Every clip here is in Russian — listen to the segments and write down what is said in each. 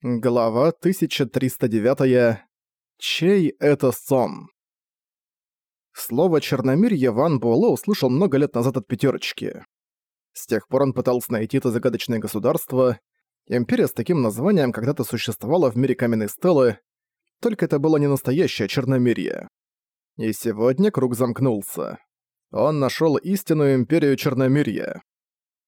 Глава 1309. Чей это сон? Слово «черномирье» Ван Буэлло услышал много лет назад от пятерочки. С тех пор он пытался найти это загадочное государство. Империя с таким названием когда-то существовала в мире каменной стелы, только это было не настоящее черномирье. И сегодня круг замкнулся. Он нашел истинную империю черномирья.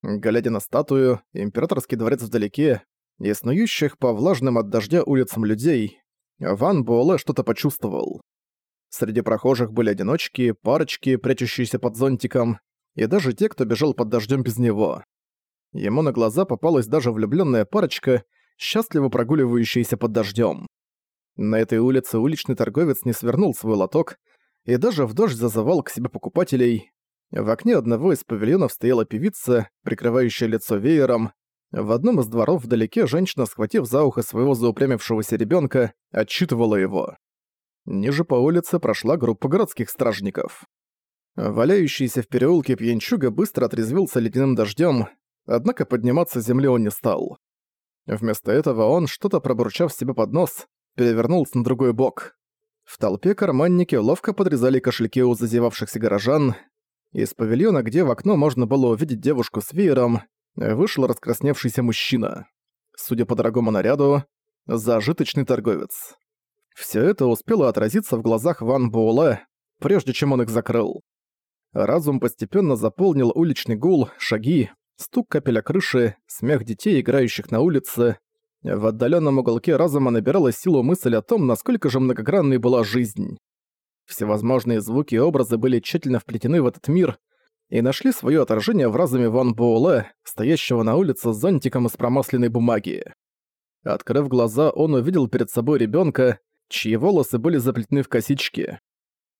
Глядя на статую, императорский дворец вдалеке, и снующих по влажным от дождя улицам людей, Ван Буэлэ что-то почувствовал. Среди прохожих были одиночки, парочки, прячущиеся под зонтиком, и даже те, кто бежал под дождем без него. Ему на глаза попалась даже влюбленная парочка, счастливо прогуливающаяся под дождем. На этой улице уличный торговец не свернул свой лоток и даже в дождь зазывал к себе покупателей. В окне одного из павильонов стояла певица, прикрывающая лицо веером, в одном из дворов вдалеке женщина, схватив за ухо своего заупрямившегося ребенка, отчитывала его. Ниже по улице прошла группа городских стражников. Валяющийся в переулке пьянчуга быстро отрезвился ледяным дождем, однако подниматься с земли он не стал. Вместо этого он, что-то пробурчав себе под нос, перевернулся на другой бок. В толпе карманники ловко подрезали кошельки у зазевавшихся горожан. Из павильона, где в окно можно было увидеть девушку с веером, вышел раскрасневшийся мужчина. Судя по дорогому наряду, зажиточный торговец. Все это успело отразиться в глазах Ван Буэлэ, прежде чем он их закрыл. Разум постепенно заполнил уличный гул, шаги, стук капеля крыши, смех детей, играющих на улице. В отдаленном уголке разума набиралась силу мысль о том, насколько же многогранной была жизнь. Всевозможные звуки и образы были тщательно вплетены в этот мир, и нашли свое отражение в разуме Ван Буэлэ, стоящего на улице с зонтиком из промасленной бумаги. Открыв глаза, он увидел перед собой ребенка, чьи волосы были заплетены в косички.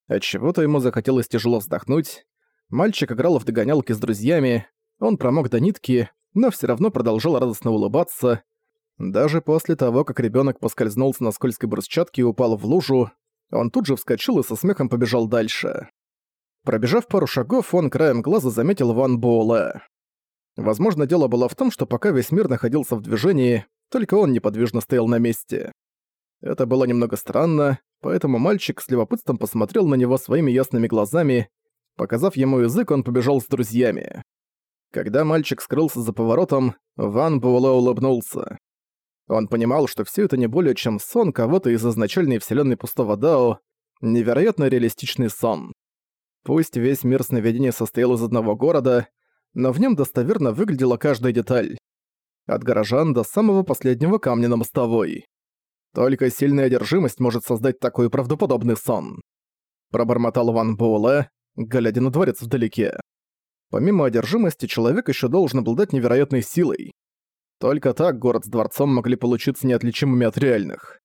Отчего-то ему захотелось тяжело вздохнуть. Мальчик играл в догонялки с друзьями, он промок до нитки, но все равно продолжал радостно улыбаться. Даже после того, как ребенок поскользнулся на скользкой брусчатке и упал в лужу, он тут же вскочил и со смехом побежал дальше. Пробежав пару шагов, он краем глаза заметил Ван Буэлэ. Возможно, дело было в том, что пока весь мир находился в движении, только он неподвижно стоял на месте. Это было немного странно, поэтому мальчик с любопытством посмотрел на него своими ясными глазами. Показав ему язык, он побежал с друзьями. Когда мальчик скрылся за поворотом, Ван Буэлэ улыбнулся. Он понимал, что все это не более чем сон кого-то из изначальной вселенной пустого Дао, невероятно реалистичный сон. Пусть весь мир сновидения состоял из одного города, но в нем достоверно выглядела каждая деталь. От горожан до самого последнего камня на мостовой. Только сильная одержимость может создать такой правдоподобный сон. Пробормотал Ван Буэлэ, глядя на дворец вдалеке. Помимо одержимости, человек еще должен обладать невероятной силой. Только так город с дворцом могли получиться неотличимыми от реальных.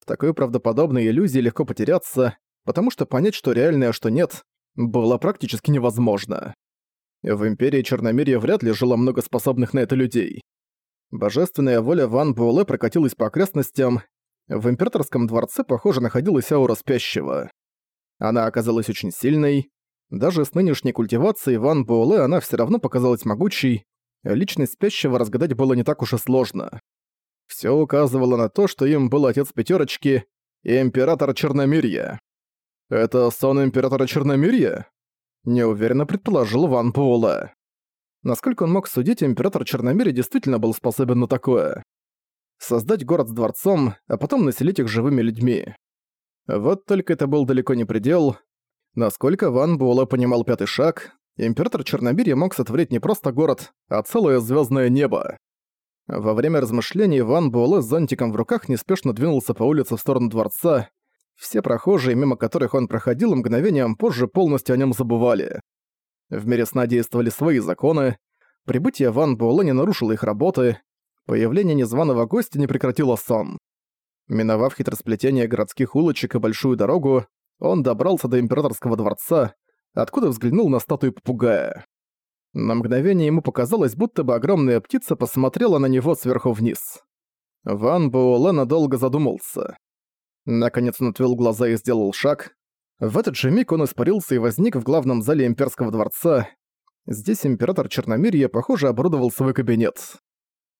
В такой правдоподобной иллюзии легко потеряться, потому что понять, что реальное, а что нет, было практически невозможно. В Империи Черномирья вряд ли жило много способных на это людей. Божественная воля Ван Буэлэ прокатилась по окрестностям. В Императорском дворце, похоже, находилась аура спящего. Она оказалась очень сильной. Даже с нынешней культивацией Ван Буэлэ она все равно показалась могучей. Личность спящего разгадать было не так уж и сложно. Все указывало на то, что им был отец пятерочки и император Черномирья. «Это сон Императора Черномирья?» Неуверенно предположил Ван Буэлэ. Насколько он мог судить, Император Черномирья действительно был способен на такое. Создать город с дворцом, а потом населить их живыми людьми. Вот только это был далеко не предел. Насколько Ван Буэлэ понимал пятый шаг, Император Черномирья мог сотворить не просто город, а целое звездное небо. Во время размышлений Ван Буэлэ с зонтиком в руках неспешно двинулся по улице в сторону дворца, все прохожие, мимо которых он проходил, мгновением позже полностью о нем забывали. В мире сна действовали свои законы, прибытие Ван Буэлэ не нарушило их работы, появление незваного гостя не прекратило сон. Миновав хитросплетение городских улочек и большую дорогу, он добрался до императорского дворца, откуда взглянул на статую попугая. На мгновение ему показалось, будто бы огромная птица посмотрела на него сверху вниз. Ван Буэлэ надолго задумался. Наконец он отвел глаза и сделал шаг. В этот же миг он испарился и возник в главном зале имперского дворца. Здесь император Черномирья, похоже, оборудовал свой кабинет.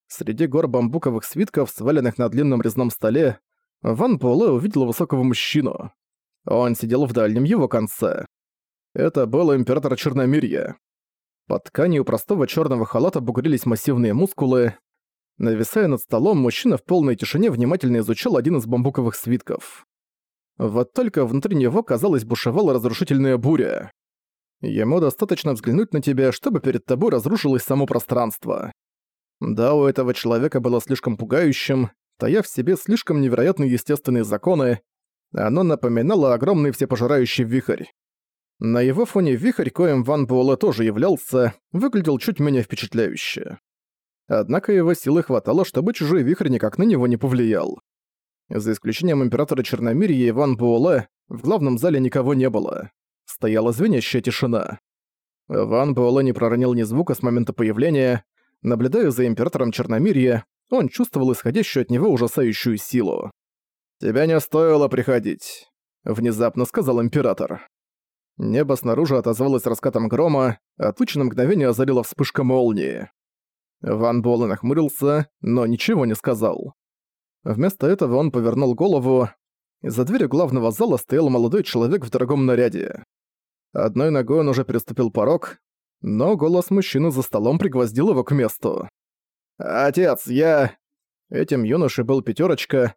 Среди гор бамбуковых свитков, сваленных на длинном резном столе, Ван Буэлэ увидел высокого мужчину. Он сидел в дальнем его конце. Это был император Черномирья. Под тканью простого черного халата бугрились массивные мускулы. Нависая над столом, мужчина в полной тишине внимательно изучал один из бамбуковых свитков. Вот только внутри него, казалось, бушевала разрушительная буря. Ему достаточно взглянуть на тебя, чтобы перед тобой разрушилось само пространство. Да, у этого человека было слишком пугающим, тая в себе слишком невероятные естественные законы, оно напоминало огромный всепожирающий вихрь. На его фоне вихрь, коим Ван Буэлэ тоже являлся, выглядел чуть менее впечатляюще. Однако его силы хватало, чтобы чужой вихрь никак на него не повлиял. За исключением Императора Черномирья и Ван Буэлэ, в главном зале никого не было. Стояла звенящая тишина. Ван Буэлэ не проронил ни звука с момента появления. Наблюдая за Императором Черномирья, он чувствовал исходящую от него ужасающую силу. «Тебя не стоило приходить», — внезапно сказал Император. Небо снаружи отозвалось раскатом грома, а тучи на мгновение озарила вспышка молнии. Ван Буэлэ нахмурился, но ничего не сказал. Вместо этого он повернул голову. За дверью главного зала стоял молодой человек в дорогом наряде. Одной ногой он уже переступил порог, но голос мужчины за столом пригвоздил его к месту. «Отец, я...» Этим юношей был пятерочка.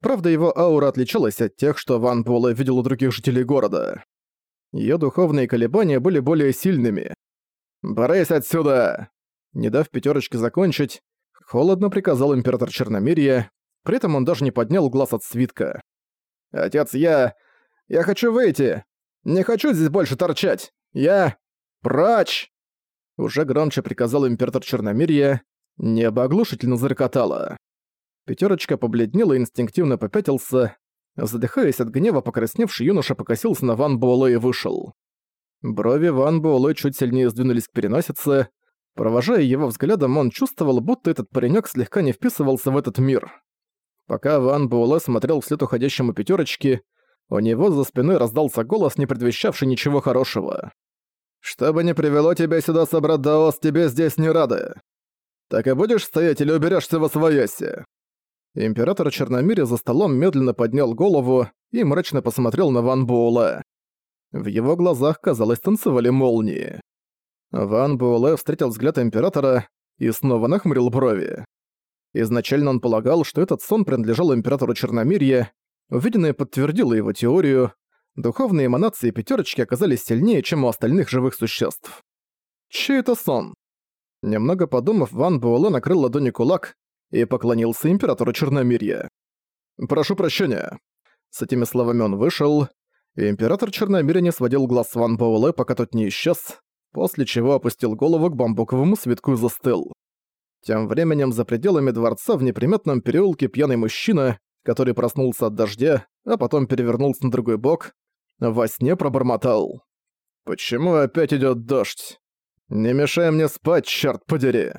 Правда, его аура отличалась от тех, что Ван Буэлэ видел у других жителей города. Её духовные колебания были более сильными. «Брысь отсюда!» Не дав пятерочке закончить, холодно приказал император Черномирия, при этом он даже не поднял глаз от свитка. «Отец, я... я хочу выйти! Не хочу здесь больше торчать! Я... прочь!» Уже громче приказал император Черномирия, небо оглушительно зарокотало. Пятерочка побледнела и инстинктивно попятился, Задыхаясь от гнева, покрасневший юноша покосился на Ван Буэлэ и вышел. Брови Ван Буэлэ чуть сильнее сдвинулись к переносице. Провожая его взглядом, он чувствовал, будто этот паренёк слегка не вписывался в этот мир. Пока Ван Буэлэ смотрел вслед уходящему пятерочке, у него за спиной раздался голос, не предвещавший ничего хорошего. «Что бы ни привело тебя сюда, собрат Даос, тебе здесь не рады. Так и будешь стоять или уберёшься во свояси?» Император Черномиря за столом медленно поднял голову и мрачно посмотрел на Ван Буэлэ. В его глазах, казалось, танцевали молнии. Ван Буэлэ встретил взгляд Императора и снова нахмурил брови. Изначально он полагал, что этот сон принадлежал Императору Черномирья, увиденное подтвердило его теорию, духовные эманации пятерочки оказались сильнее, чем у остальных живых существ. Чей это сон? Немного подумав, Ван Буэлэ накрыл ладони кулак и поклонился императору Черномирья. «Прошу прощения». С этими словами он вышел, и император Черномирья не сводил глаз с Ван Боуле, пока тот не исчез, после чего опустил голову к бамбуковому свитку и застыл. Тем временем за пределами дворца в неприметном переулке пьяный мужчина, который проснулся от дождя, а потом перевернулся на другой бок, во сне пробормотал. «Почему опять идёт дождь? Не мешай мне спать, чёрт подери!»